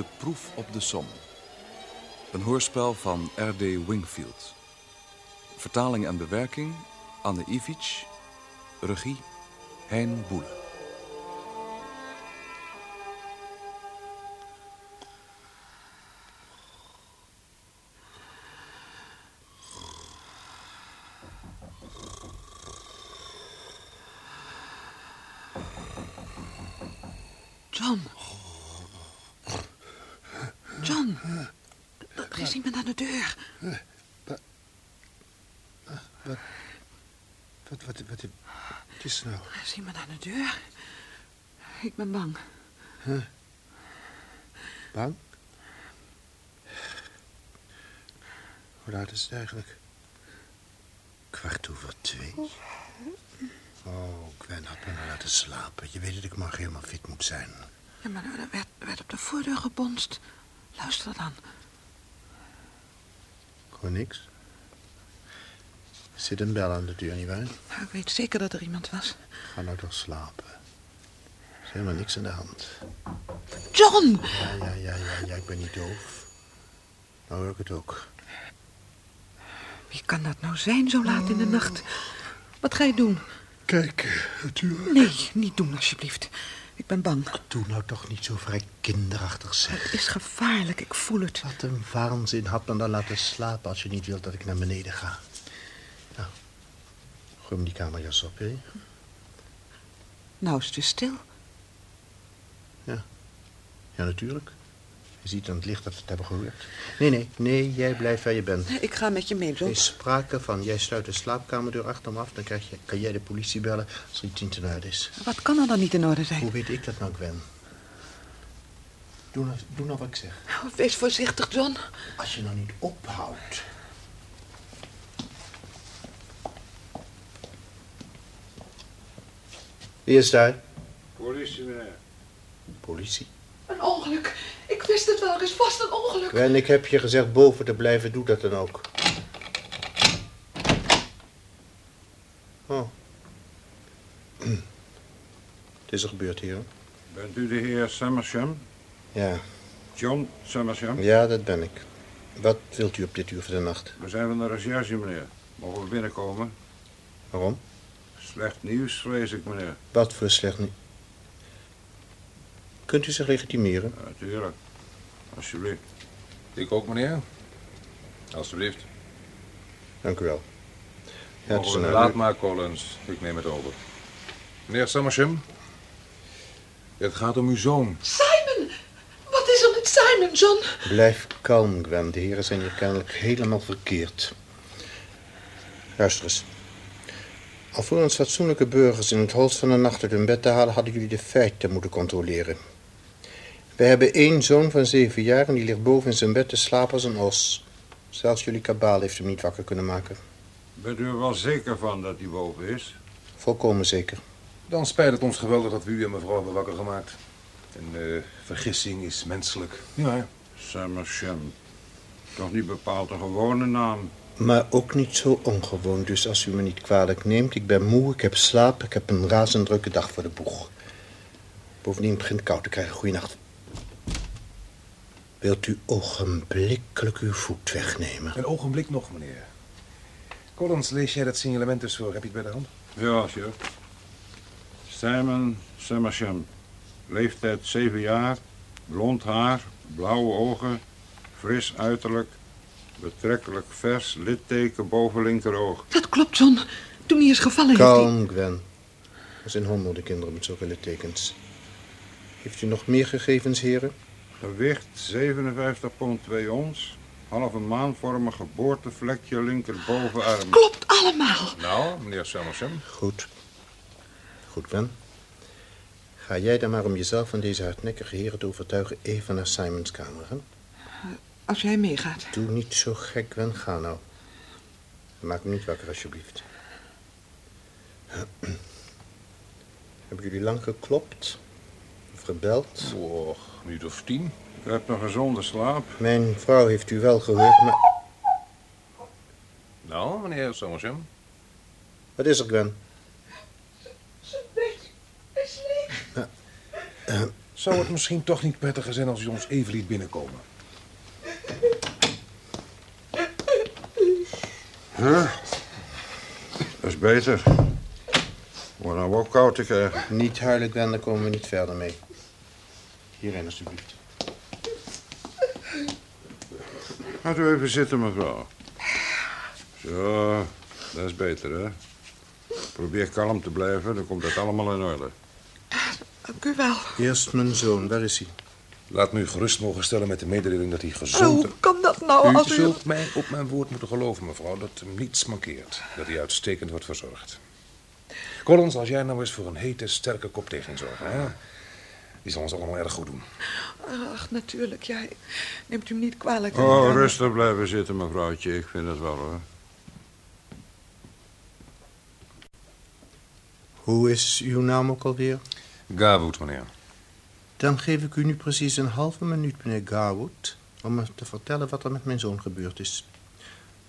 De Proef op de Som. Een hoorspel van R.D. Wingfield. Vertaling en bewerking Anne Ivic. Regie Hein Boele. John. John. Er is iemand aan de deur. Wat, wat, wat, wat, wat is nou? Er is iemand aan de deur. Ik ben bang. Bang? Hoe laat is het eigenlijk? Kwart over twee. Oh, Gwen had me nou laten slapen. Je weet dat ik morgen helemaal fit moet zijn. Ja, maar er werd, er werd op de voordeur gebonst. Luister dan. Gewoon niks. Er zit een bel aan de deur, nietwaar? Nou, Ik weet zeker dat er iemand was. Ga nou toch slapen. Er is helemaal niks aan de hand. John! Ja, ja, ja, ja, ja, ik ben niet doof. Nou hoor ik het ook. Wie kan dat nou zijn zo laat in de nacht? Wat ga je doen? Kijk, natuurlijk. Nee, niet doen alsjeblieft. Ik ben bang. Doe nou toch niet zo vrij kinderachtig, zeg. Het is gevaarlijk, ik voel het. Wat een waanzin had me dan laten slapen als je niet wilt dat ik naar beneden ga. Nou, gooi die kamerjas op, hè? Nou is het weer stil. Ja, natuurlijk. Je ziet aan het licht dat we het hebben gehoord. Nee, nee, nee, jij blijft waar je bent. Ik ga met je mee, Er John. is sprake van, jij sluit de slaapkamerdeur achter me af... dan krijg je, kan jij de politie bellen als er iets niet in orde is. Wat kan er dan niet in orde Hoe zijn? weet ik dat nou, Gwen? Doe nou, doe nou wat ik zeg. Oh, Wees voorzichtig, John. Als je nou niet ophoudt... Wie is daar? Politie, meneer. Politie. Een ongeluk. Ik wist het wel, er is vast een ongeluk. Gwen, ik heb je gezegd boven te blijven. Doe dat dan ook. Oh. Het is er gebeurd hier. Bent u de heer Summersham? Ja, John Summersham? ja, dat ben ik. Wat wilt u op dit uur van de nacht? We zijn van de recherche, meneer. Mogen we binnenkomen? Waarom? Slecht nieuws, vrees ik, meneer. Wat voor slecht niet. Kunt u zich legitimeren? Ja, natuurlijk. Alsjeblieft. Ik ook, meneer. Alsjeblieft. Dank u wel. Ja, het is een laat maar, Collins. Ik neem het over. Meneer Summersham. Het gaat om uw zoon. Simon! Wat is er met Simon, John? Blijf kalm, Gwen. De heren zijn hier kennelijk helemaal verkeerd. Luister eens. Alvorens fatsoenlijke burgers in het holst van de nacht uit hun bed te halen... hadden jullie de feiten moeten controleren. We hebben één zoon van zeven jaar... en die ligt boven in zijn bed te slapen als een os. Zelfs jullie kabaal heeft hem niet wakker kunnen maken. Bent u er wel zeker van dat hij boven is? Volkomen zeker. Dan spijt het ons geweldig dat we u en mevrouw hebben wakker gemaakt. Een eh, vergissing is menselijk. Ja, Summersham. Toch niet bepaald een gewone naam. Maar ook niet zo ongewoon, dus als u me niet kwalijk neemt... ik ben moe, ik heb slaap, ik heb een razend drukke dag voor de boeg. Bovendien begint het koud te krijgen. Goeienacht. Wilt u ogenblikkelijk uw voet wegnemen? Een ogenblik nog, meneer. Collins, lees jij dat signalement dus voor? Heb je het bij de hand? Ja, chef. Simon Summersham. Leeftijd 7 jaar. Blond haar. Blauwe ogen. Fris uiterlijk. Betrekkelijk vers. Litteken boven linkeroog. Dat klopt, John. Toen hij is gevallen heeft hij... Kalm, Gwen. Er zijn honderden kinderen met zulke littekens. Heeft u nog meer gegevens, heren? Gewicht 57 pond 2 ons. Halve maanvormig geboortevlekje linkerbovenarm. Klopt allemaal. Nou, meneer Summersham. Goed. Goed, Gwen. Ga jij dan maar om jezelf van deze hardnekkige heren te overtuigen... even naar Simons kamer, hè? Als jij meegaat. Doe niet zo gek, Gwen. Ga nou. Maak me niet wakker, alsjeblieft. Hebben jullie lang geklopt? Of gebeld? Oh, minuut of tien. Ik heb een gezonde slaap. Mijn vrouw heeft u wel gehoord, maar... Nou, meneer Summersham. Wat is er, Gwen? Zijn bed is leeg. Zou het misschien toch niet prettiger zijn als u ons even liet binnenkomen? Huh? Dat is beter. Wordt nou ook koud te krijgen. Niet huilen, Gwen, daar komen we niet verder mee. Hierin, alstublieft. Gaat u even zitten, mevrouw. Zo, dat is beter, hè? Probeer kalm te blijven, dan komt het allemaal in orde. Dank u wel. Eerst mijn zoon, waar is hij? Laat me u gerust mogen stellen met de mededeling dat hij Oh, gezond... hoe kan dat nou U als u... zult mij op mijn woord moeten geloven, mevrouw, dat hem niets mankeert. Dat hij uitstekend wordt verzorgd. Collins, als jij nou eens voor een hete, sterke kop tegen zorgen, hè? Die zal ons allemaal erg goed doen. Ach, natuurlijk. Ja, neemt u me niet kwalijk. Oh, rustig blijven zitten, mevrouwtje. Ik vind het wel, hoor. Hoe is uw naam ook alweer? Garwood, meneer. Dan geef ik u nu precies een halve minuut, meneer Garwood... om me te vertellen wat er met mijn zoon gebeurd is.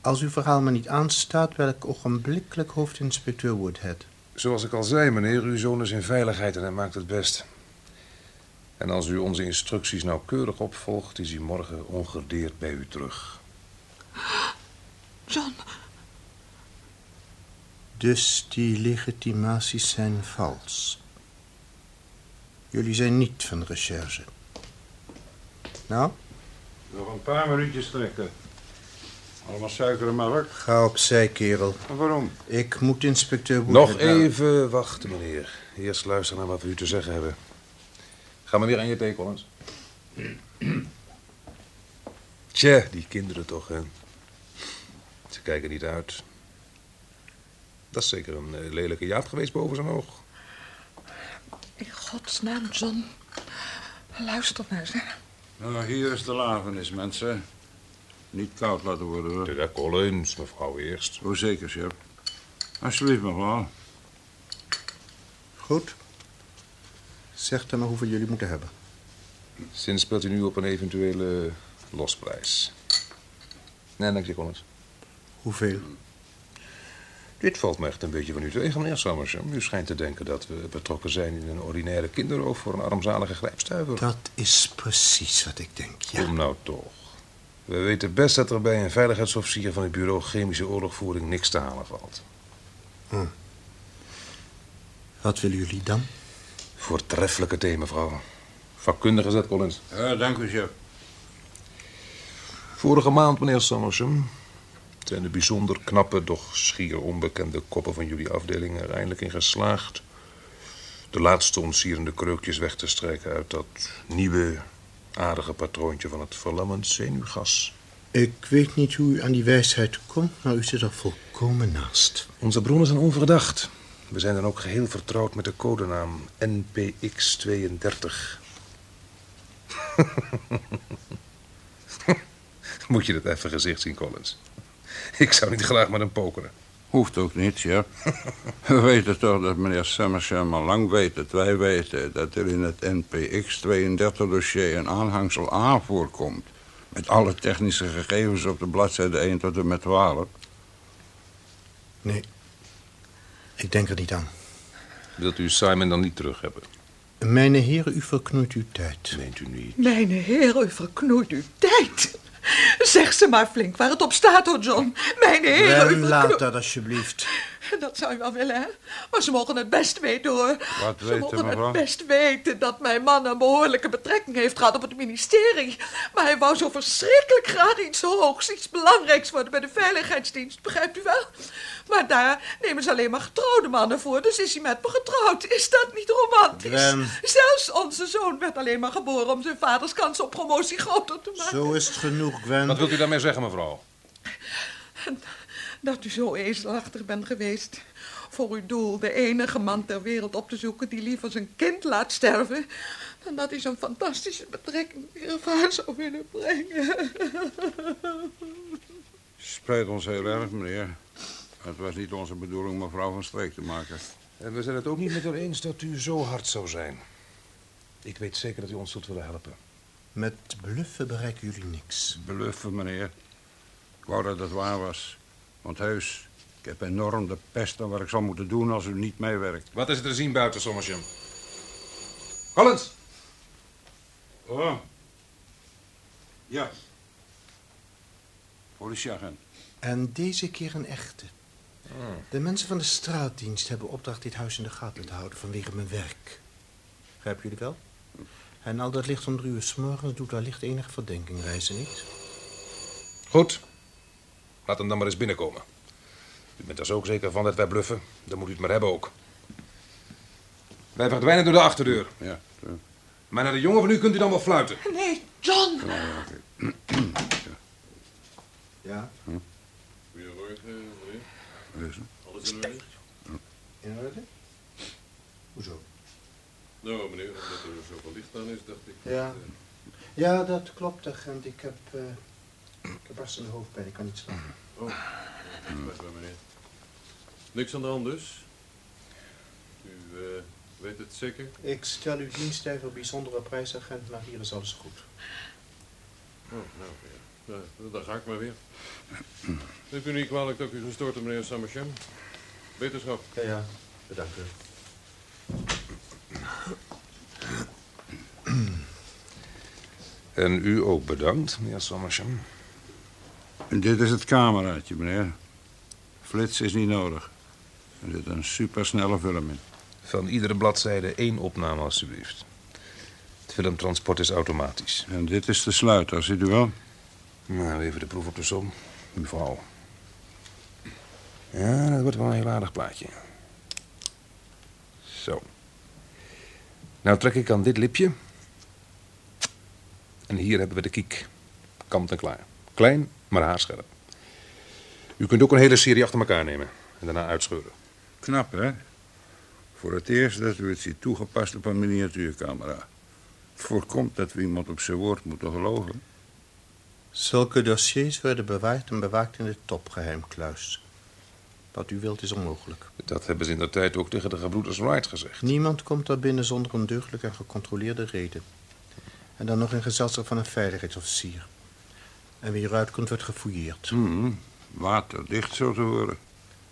Als uw verhaal me niet aanstaat, wil ik ogenblikkelijk hoofdinspecteur Woodhead. Zoals ik al zei, meneer, uw zoon is in veiligheid en hij maakt het best. En als u onze instructies nauwkeurig opvolgt, is hij morgen ongedeerd bij u terug. John, Dus die legitimaties zijn vals. Jullie zijn niet van de recherche. Nou, Nog een paar minuutjes trekken. Allemaal suiker en melk. ga opzij, kerel. En waarom? Ik moet inspecteur Woodhead... Nog even wachten, meneer. Eerst luisteren naar wat we u te zeggen hebben. Ga maar weer aan je thee, Collins. Tja, die kinderen toch, hè. Ze kijken niet uit. Dat is zeker een eh, lelijke jaap geweest boven zijn oog. in godsnaam, John. Luister nou, zeg. Nou, hier is de lafenis, mensen. Niet koud laten worden, hoor. Ja, Collins, mevrouw eerst. Oh, zeker, chef. Alsjeblieft, mevrouw. Goed. Zeg dan maar hoeveel jullie moeten hebben. Sinds speelt u nu op een eventuele losprijs. Nee, dank je, Collins. Hoeveel? Dit valt me echt een beetje van u tegen, meneer Summersham. U schijnt te denken dat we betrokken zijn in een ordinaire kinderroof voor een armzalige grijpstuiver. Dat is precies wat ik denk, ja. Kom nou toch. We weten best dat er bij een veiligheidsofficier van het bureau chemische oorlogvoering niks te halen valt. Wat willen jullie dan? Voortreffelijke thee, mevrouw. Vakkundige zet, Collins. Ja, dank u, chef. Vorige maand, meneer Summersham, zijn de bijzonder knappe, doch schier onbekende koppen van jullie afdeling er eindelijk in geslaagd de laatste ontsierende kreukjes weg te strijken uit dat nieuwe, aardige patroontje van het verlammend zenuwgas. Ik weet niet hoe u aan die wijsheid komt, maar u zit er volkomen naast. Onze bronnen zijn onverdacht. We zijn dan ook geheel vertrouwd met de codenaam NPX-32. Moet je dat even gezicht zien, Collins. Ik zou niet graag met hem pokeren. Hoeft ook niet, chef. We weten toch dat meneer Summersham al lang weet dat wij weten... dat er in het NPX-32-dossier een aanhangsel A voorkomt. Met alle technische gegevens op de bladzijde 1 tot en met 12. Nee, ik denk er niet aan. Wilt u Simon dan niet terug hebben? Mijn heren, u verknoeit uw tijd. Meent u niet? Mijn heer, u verknoeit uw tijd. Zeg ze maar flink waar het op staat, hoor, John. Mijn heer, u Wel, laat dat alsjeblieft. Dat zou je wel willen, hè? Maar ze mogen het best weten, hoor. Wat ze weten, mogen mevrouw? het best weten dat mijn man een behoorlijke betrekking heeft gehad op het ministerie. Maar hij wou zo verschrikkelijk graag iets hoogs, iets belangrijks worden bij de veiligheidsdienst, begrijpt u wel? Maar daar nemen ze alleen maar getrouwde mannen voor, dus is hij met me getrouwd. Is dat niet romantisch? Gwen. Zelfs onze zoon werd alleen maar geboren om zijn vaders kans op promotie groter te maken. Zo is het genoeg, Gwen. Wat wilt u daarmee zeggen, mevrouw? Dat u zo ezelachtig bent geweest. Voor uw doel de enige man ter wereld op te zoeken die liever zijn kind laat sterven. dan dat hij zo'n fantastische betrekking haar zou willen brengen. Spijt ons heel erg, meneer. Het was niet onze bedoeling mevrouw van streek te maken. En we zijn het ook niet met u eens dat u zo hard zou zijn. Ik weet zeker dat u ons zult willen helpen. Met bluffen bereiken jullie niks. Bluffen, meneer. Ik wou dat het waar was. Want heus, ik heb enorm de pest aan wat ik zal moeten doen als u niet meewerkt. Wat is er te zien buiten, Sommersham? Collins! Oh. Ja. Politieagent. En deze keer een echte. De mensen van de straatdienst hebben opdracht dit huis in de gaten te houden vanwege mijn werk. Begrijpen jullie wel? En al dat licht om drie uur s morgens doet wellicht enige verdenking reizen, niet? Goed. Laat hem dan maar eens binnenkomen. U bent er zo zeker van dat wij bluffen. Dan moet u het maar hebben ook. Wij verdwijnen door de achterdeur. Ja. Maar naar de jongen van u kunt u dan wel fluiten. Nee, John. Ja, Alles in orde? in orde? Hoezo? Nou, meneer, omdat er zoveel licht aan is, dacht ik... Ja. Ja, dat klopt, agent. Ik heb, eh ik heb barstende hoofdpijn. Ik kan niet slapen. Oh, me, meneer. Niks aan de hand dus? U eh, weet het zeker? Ik stel uw dienst even op bijzondere prijs, agent, maar hier is alles goed. Oh, nou, ja. Nou, dan ga ik maar weer. Neemt u niet kwalijk dat ik u gestoord heb, meneer Samersham? Wetenschap. Ja, ja. Bedankt u. En u ook bedankt, meneer Sommersham. En dit is het cameraatje, meneer. Flits is niet nodig. Er zit een supersnelle film in. Van iedere bladzijde één opname, alstublieft. Het filmtransport is automatisch. En dit is de sluiter, ziet u wel? Nou, even de proef op de som. Mevrouw. Ja, dat wordt wel een heel aardig plaatje. Zo. Nou trek ik aan dit lipje. En hier hebben we de kiek. Kant en klaar. Klein, maar haarscherp. U kunt ook een hele serie achter elkaar nemen. En daarna uitscheuren. Knap, hè? Voor het eerst dat u het ziet toegepast op een miniatuurcamera. Het voorkomt dat we iemand op zijn woord moeten geloven. Zulke dossiers worden bewaard en bewaakt in de topgeheimkluis. Wat u wilt is onmogelijk. Dat hebben ze in de tijd ook tegen de gebroeders Wright gezegd. Niemand komt daar binnen zonder een deugdelijke en gecontroleerde reden. En dan nog in gezelschap van een veiligheidsofficier. En wie eruit komt, wordt gefouilleerd. Hmm, waterdicht zo te horen.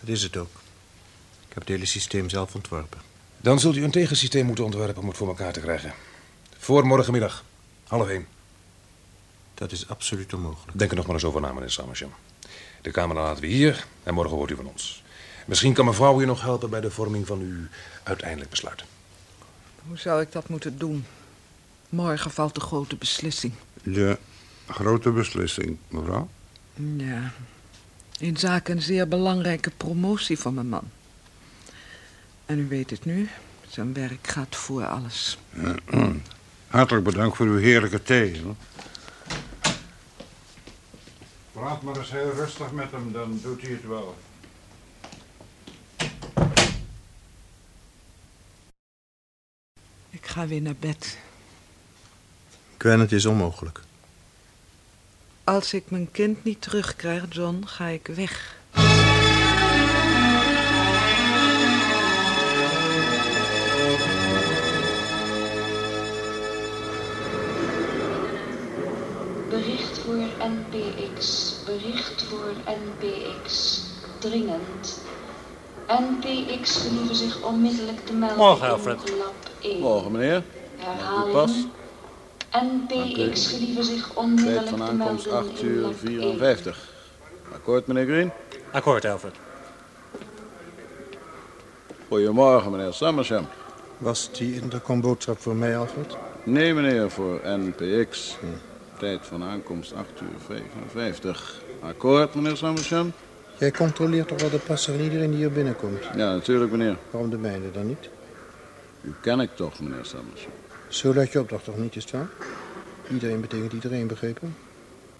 Dat is het ook. Ik heb het hele systeem zelf ontworpen. Dan zult u een tegensysteem moeten ontwerpen om het voor elkaar te krijgen. Voor morgenmiddag. Half één. Dat is absoluut onmogelijk. Denk er nog maar eens over na, meneer Samersham. De camera laten we hier en morgen hoort u van ons. Misschien kan mevrouw u nog helpen bij de vorming van uw uiteindelijk besluit. Hoe zou ik dat moeten doen? Morgen valt de grote beslissing. De grote beslissing, mevrouw. Ja, in zaken een zeer belangrijke promotie van mijn man. En u weet het nu, zijn werk gaat voor alles. Hartelijk bedankt voor uw heerlijke thee. hoor. Praat maar eens heel rustig met hem, dan doet hij het wel. Ik ga weer naar bed. Gwen, het is onmogelijk. Als ik mijn kind niet terugkrijg, John, ga ik weg. Voor NPX. Bericht voor NPX. Dringend. NPX gelieve zich onmiddellijk te melden Morgen, in Alfred. lab 1. Morgen, meneer. Herhaling. pas. NPX gelieve zich Tijd onmiddellijk van te aankomst melden 8 in uur lab 54. Akkoord, meneer Green? Akkoord, Alfred. Goedemorgen, meneer Summersham. Was die intercomboodschap voor mij, Alfred? Nee, meneer, voor NPX. Tijd van aankomst 8 uur 55. Akkoord, meneer Summersham? Jij controleert toch wel de passer en iedereen die hier binnenkomt? Ja, natuurlijk, meneer. Waarom de mijne dan niet? U ken ik toch, meneer Summersham? Zo laat je opdracht toch niet, is het waar? Iedereen betekent iedereen, begrepen?